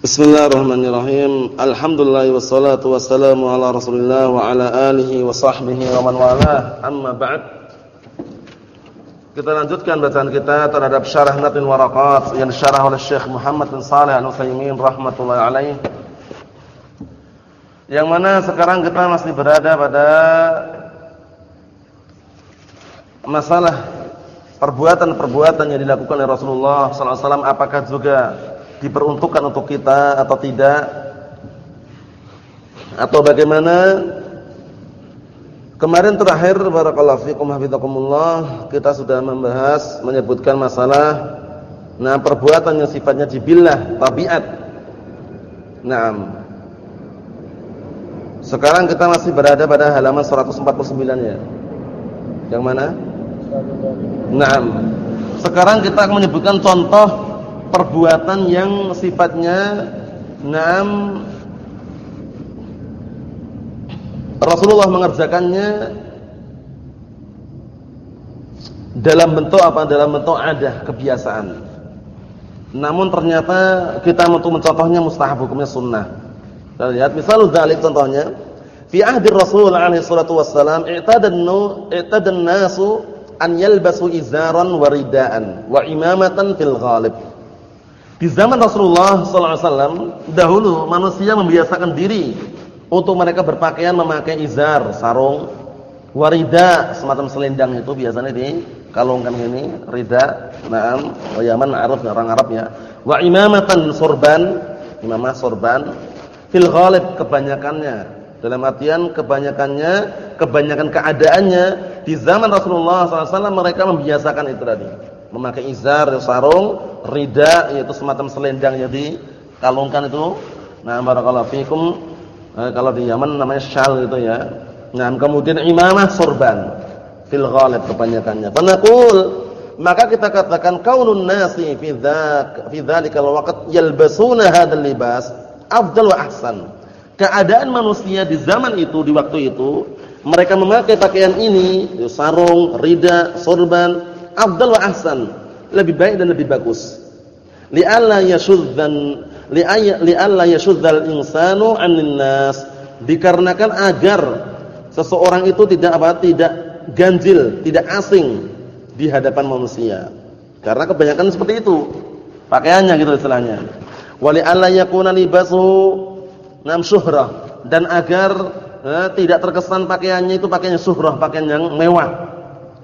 Bismillahirrahmanirrahim. Alhamdulillah wassalatu wassalamu ala Rasulillah wa ala alihi wa sahbihi wa man walah. Amma ba'd. Kita lanjutkan bacaan kita terhadap syarah Natin Waraqat yang disyarah oleh Syekh Muhammad bin Shalih Al-Utsaimin rahimatullah alaih. Yang mana sekarang kita masih berada pada masalah perbuatan-perbuatan yang dilakukan oleh Rasulullah sallallahu alaihi wasallam apakah juga diperuntukkan untuk kita atau tidak? Atau bagaimana? Kemarin terakhir kita sudah membahas menyebutkan masalah nah perbuatan yang sifatnya jibillah tabiat. Nah sekarang kita masih berada pada halaman 149 ya? Yang mana? Nah sekarang kita akan menyebutkan contoh perbuatan yang sifatnya enam Rasulullah mengerjakannya dalam bentuk apa? Dalam bentuk ada kebiasaan. Namun ternyata kita untuk mencontohnya mustahab hukumnya sunnah. Kita lihat misal dzalik contohnya fi ahdi Rasul alaihi salatu wassalam i'tadannu i'tadan nasu an yalbasu izaran wa ridaan wa imamatan fil ghalib. Di zaman Rasulullah SAW dahulu manusia membiasakan diri untuk mereka berpakaian memakai izar, sarung, warida, semacam selendang itu biasanya di kalungkan ini, rida, naam, Yaman Arab orang Arab ya. Wa imamatan sorban, imamah sorban, fil kebanyakannya. Dalam artian kebanyakannya, kebanyakan keadaannya di zaman Rasulullah SAW mereka membiasakan itu tadi memakai izar, sarung, rida yaitu semacam selendang yang dikalungkan itu. Nah, barakallahu fikum. Eh, kalau di Yaman namanya syal itu ya. Nah, kemudian imamah sorban fil ghalib kebanyakannya. Fanaqul maka kita katakan kaunun nasi fi dzak fi dzalikal waqt yalbasuna hadzal libas afdal wa ahsan. Keadaan manusia di zaman itu di waktu itu mereka memakai pakaian ini, sarung, rida, sorban afdal wa ahsan, lebih baik dan lebih bagus. Li'alla yashudzan li'alla yashudzal insanu 'anil nas, dikarenakan agar seseorang itu tidak apa? tidak ganjil, tidak asing di hadapan manusia. Karena kebanyakan seperti itu pakaiannya gitu istilahnya. Wali alla yakuna libasu nam syuhrah dan agar eh, tidak terkesan pakaiannya itu pakaian syuhrah, pakaian yang mewah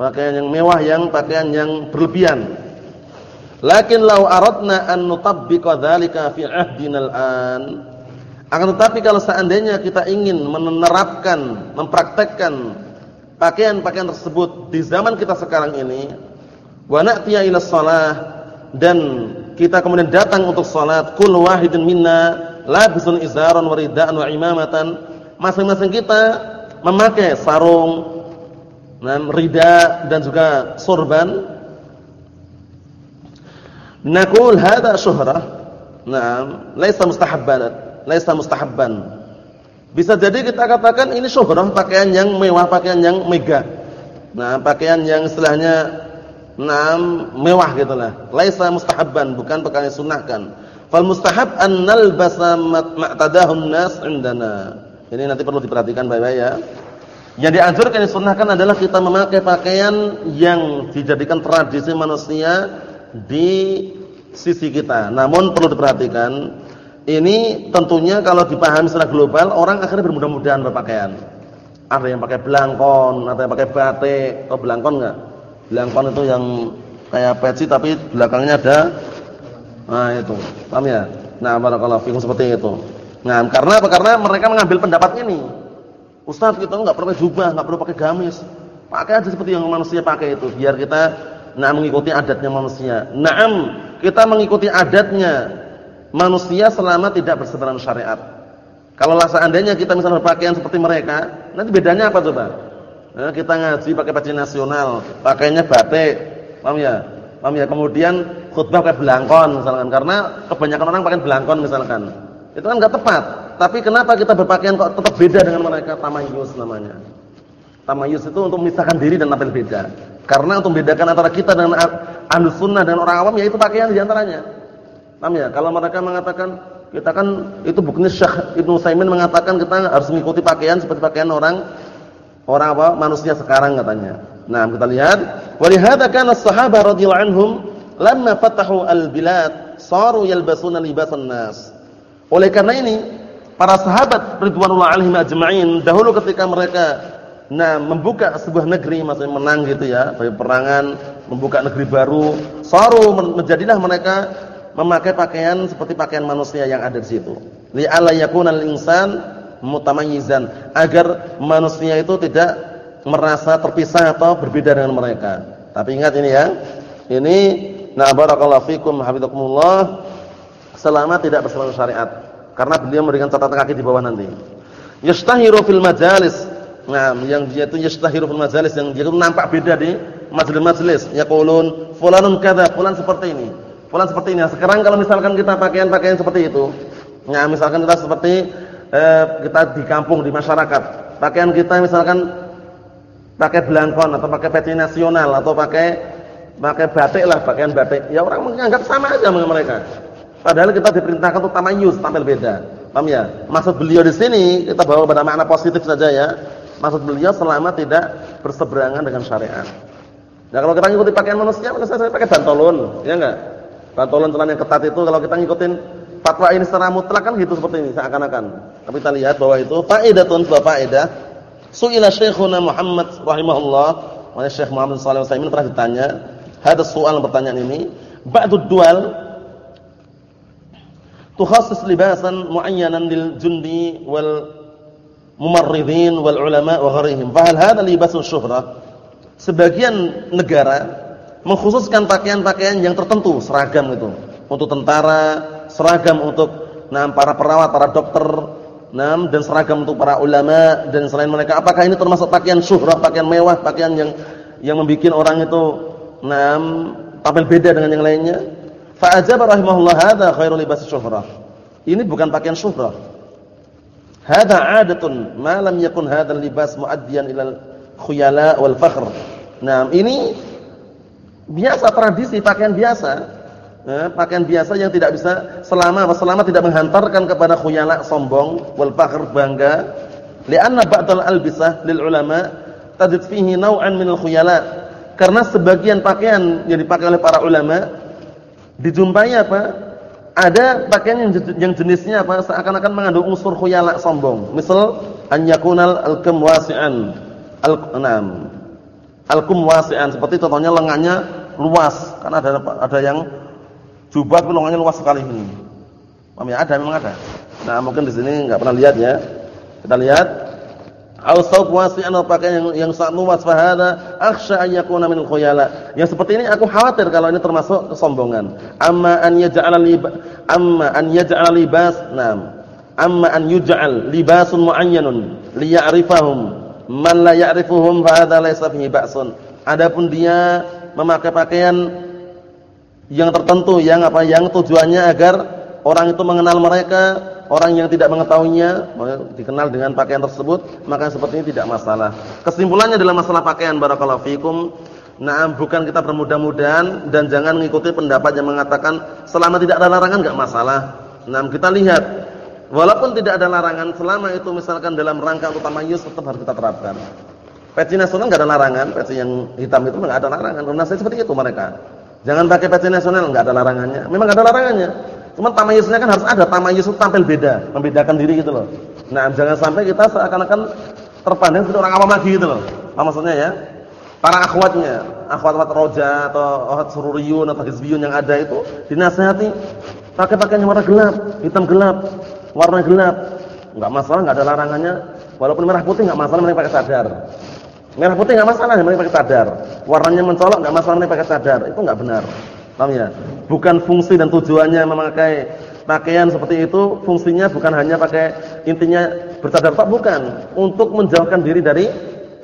pakaian yang mewah yang pakaian yang berlebihan. Lakin lau aradna an nutabbiqa dzalika fi ahdina an akan tetapi kalau seandainya kita ingin menerapkan, mempraktekkan pakaian-pakaian tersebut di zaman kita sekarang ini, wa na'tiya ila shalah dan kita kemudian datang untuk salat, kul wahidin minna labisun izaran wa ridaan wa imamatan, masing-masing kita memakai sarung, nah, rida dan juga sorban. Nakul hada syuhrah. Nah, laisa mustahabban, laisa mustahabban. Bisa jadi kita katakan ini syuhrah, pakaian yang mewah, pakaian yang megah. Nah, pakaian yang istilahnya nah, mewah gitulah. Laisa mustahabban, bukan pakaian sunnahkan. Fal mustahab an nalbasa ma'tadahun nas indana. Ini nanti perlu diperhatikan baik-baik ya. Yang dianjurkan disunnahkan adalah kita memakai pakaian yang dijadikan tradisi manusia di sisi kita. Namun perlu diperhatikan, ini tentunya kalau dipahami secara global, orang akhirnya bermudah-mudahan berpakaian. Ada yang pakai belangkon, ada yang pakai batik, atau belangkon enggak? Belangkon itu yang kayak peci tapi belakangnya ada nah itu. Paham ya? Nah, barakallahu fikum seperti itu. Nah, karena apa? Karena mereka mengambil pendapat ini. Ustaz kita enggak perlu jubah, enggak perlu pakai gamis. Pakai aja seperti yang manusia pakai itu biar kita nah mengikuti adatnya manusia. Naam, kita mengikuti adatnya manusia selama tidak berseberangan syariat. Kalau lah seandainya kita misalnya berpakaian seperti mereka, nanti bedanya apa coba? Nah, kita ngaji pakai baju nasional, pakainya batik. Paham ya? Paham ya? Kemudian khutbah pakai belangkon misalkan karena kebanyakan orang pakai belangkon misalkan. Itu kan enggak tepat. Tapi kenapa kita berpakaian kok tetap beda dengan mereka? Tamayus namanya. Tamayus itu untuk memisahkan diri dan tampil beda. Karena untuk membedakan antara kita dengan ahlus sunnah dan orang awam yaitu pakaian di antaranya. Paham ya? Kalau mereka mengatakan kita kan itu bukannya Syekh Ibnu Saimin mengatakan kita harus mengikuti pakaian seperti pakaian orang orang apa? manusia sekarang katanya. Nah, kita lihat, wa lihadza kana as-sahabah radhiyallahu anhum lamma fatahu al-bilad saru yalbasuna libasan nas. Oleh karena ini, para sahabat ridwanullah alaihim ajma'in dahulu ketika mereka nah membuka sebuah negeri maksudnya menang gitu ya, perangan, membuka negeri baru, saru menjadilah mereka memakai pakaian seperti pakaian manusia yang ada di situ. Li'alla yakunal insan mutamayyizan agar manusia itu tidak merasa terpisah atau berbeda dengan mereka. Tapi ingat ini ya. Ini na barakallahu fikum hafizakumullah selama tidak bersama syariat. Karena beliau memberikan catatan kaki di bawah nanti. Yastahiru fil majalis. Nah, yang dia itu yastahiru fil majalis yang dia itu nampak beda di majelis-majelis. Yaqulun fulanun kadza, fulan seperti ini Fulan seperti ini. Sekarang kalau misalkan kita pakaian-pakaian seperti itu, ya misalkan kita seperti eh, kita di kampung di masyarakat, pakaian kita misalkan pakai belangkon atau pakai peci nasional atau pakai pakai batik lah, pakaian batik. Ya orang menganggap sama aja dengan mereka. Padahal kita diperintahkan untuk tamayus, tampil beda. Paham ya? Maksud beliau di sini kita bawa pada makna positif saja ya. Maksud beliau selama tidak berseberangan dengan syariat. Nah kalau kita ngikuti pakaian manusia, manusia saya pakai bantolon, ya enggak? Pantolan celana yang ketat itu kalau kita ngikutin fatwa ini secara mutlak kan gitu seperti ini seakan-akan. Tapi kita lihat bahwa itu faedatun wa faedah. Su'ila Syekhuna Muhammad rahimahullah, oleh Syekh Muhammad sallallahu alaihi wasallam pernah ditanya, ada soal pertanyaan ini, ba'du dual tukhassis libasan muayyanan lil jundi wal mumarridin wal ulama wa ghairihim. Libasun syuhrah? Sebagian negara mengkhususkan pakaian-pakaian yang tertentu, seragam itu. Untuk tentara, seragam untuk nah para perawat, para dokter, nah dan seragam untuk para ulama dan selain mereka. Apakah ini termasuk pakaian syuhrah, pakaian mewah, pakaian yang yang membuat orang itu nah tampil beda dengan yang lainnya? Fa ajaba rahimahullah hadza khairul libas syuhrah. Ini bukan pakaian syuhrah. Hadza 'adatun ma lam yakun hadzal libas muaddiyan ila al-khuyala wal fakhr. Nah, ini biasa tradisi pakaian biasa eh, pakaian biasa yang tidak bisa selama selama tidak menghantarkan kepada khuyala sombong wal fakhr bangga li'anna ba'dal albisah lil ulama tajid fihi naw'an min al khuyala karena sebagian pakaian yang dipakai oleh para ulama dijumpai apa ada pakaian yang, yang jenisnya apa seakan-akan mengandung unsur khuyala sombong misal an yakunal al-kam wasi'an al-nam al-kum wasi'an seperti contohnya lengannya luas karena ada ada yang jubah lengannya luas sekali ini. Paham ya? Ada memang ada. Nah, mungkin di sini enggak pernah lihat ya. Kita lihat au saub wasi'an pakaian yang yang sangat luas fa hada akhsha an yakuna min khuyala. Yang seperti ini aku khawatir kalau ini termasuk kesombongan. Amma an yaj'ala lib amma an yaj'ala libas nam. Amma an yuj'al libasun muayyanun liya'rifahum man la ya'rifuhum fa hadha laysa fihi ba'sun. Adapun dia memakai pakaian yang tertentu yang apa yang tujuannya agar orang itu mengenal mereka, orang yang tidak mengetahuinya dikenal dengan pakaian tersebut, maka seperti ini tidak masalah. Kesimpulannya dalam masalah pakaian barakallahu fikum, nah bukan kita bermudah-mudahan dan jangan mengikuti pendapat yang mengatakan selama tidak ada larangan enggak masalah. Nah, kita lihat walaupun tidak ada larangan selama itu misalkan dalam rangka untuk tamayus tetap harus kita terapkan. Peci nasional enggak ada larangan, peci yang hitam itu enggak ada larangan. Karena saya seperti itu mereka. Jangan pakai peci nasional enggak ada larangannya. Memang enggak ada larangannya. Cuma tamayusnya kan harus ada, tamayus itu tampil beda, membedakan diri gitu loh. Nah, jangan sampai kita seakan-akan terpandang seperti orang awam lagi gitu loh. Apa maksudnya ya? Para akhwatnya, akhwat-akhwat roja atau akhwat sururiyun atau hizbiyun yang ada itu dinasihati pakai pakaian warna gelap, hitam gelap, warna gelap. Enggak masalah, enggak ada larangannya. Walaupun merah putih enggak masalah mereka pakai sadar. Merah putih enggak masalah, yang pakai cadar. Warnanya mencolok enggak masalah, yang pakai cadar. Itu enggak benar. Paham ya? Bukan fungsi dan tujuannya memakai pakaian seperti itu, fungsinya bukan hanya pakai intinya bercadar tak bukan, untuk menjauhkan diri dari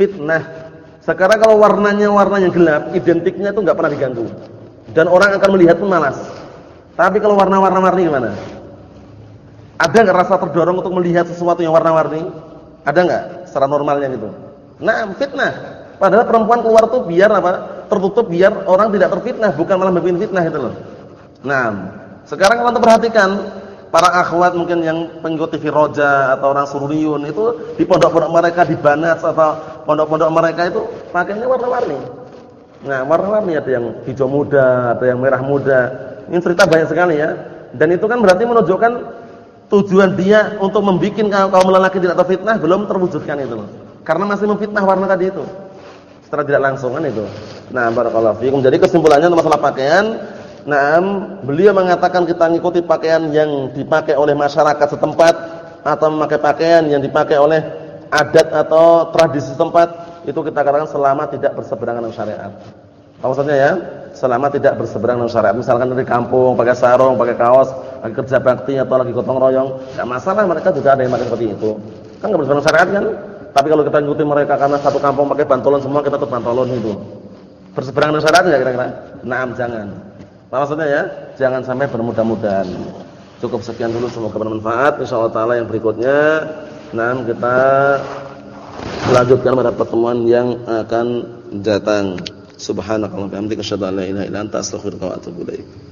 fitnah. Sekarang kalau warnanya warna yang gelap, identiknya itu enggak pernah diganggu. Dan orang akan melihat pun malas. Tapi kalau warna-warna warni gimana? Ada enggak rasa terdorong untuk melihat sesuatu yang warna-warni? Ada enggak secara normalnya gitu? Nah, fitnah. Padahal perempuan keluar tuh biar apa? Tertutup biar orang tidak terfitnah, bukan malah bikin fitnah itu loh. Nah, sekarang kalau perhatikan para akhwat mungkin yang pengikuti Firoja atau orang Sururiyun itu di pondok-pondok mereka di Banat atau pondok-pondok mereka itu pakainya warna-warni. Nah, warna-warni ada yang hijau muda, ada yang merah muda. Ini cerita banyak sekali ya. Dan itu kan berarti menunjukkan tujuan dia untuk membuat kaum lelaki tidak tahu fitnah belum terwujudkan itu loh. Karena masih memfitnah warna tadi itu. Secara tidak langsung kan itu. Nah, barakallahu fiikum. Jadi kesimpulannya masalah pakaian Nah, beliau mengatakan kita mengikuti pakaian yang dipakai oleh masyarakat setempat atau memakai pakaian yang dipakai oleh adat atau tradisi setempat itu kita katakan selama tidak berseberangan dengan syariat. Maksudnya ya? Selama tidak berseberangan dengan syariat. Misalkan dari kampung pakai sarung, pakai kaos, lagi kerja bakti atau lagi gotong royong, enggak masalah mereka juga ada yang pakai seperti itu. Kan enggak berseberangan syariat kan? Tapi kalau kita ikuti mereka karena satu kampung pakai pantolon semua kita ikut pantolon itu. Berseberangan dengan syariat enggak kira-kira? Naam, jangan. Apa maksudnya ya? Jangan sampai bermudah-mudahan. Cukup sekian dulu semoga bermanfaat. Insyaallah taala yang berikutnya nah kita lanjutkan pada pertemuan yang akan datang. Subhanakallahumma wa bihamdika asyhadu an la ilaha illa anta astaghfiruka wa atubu ilaik.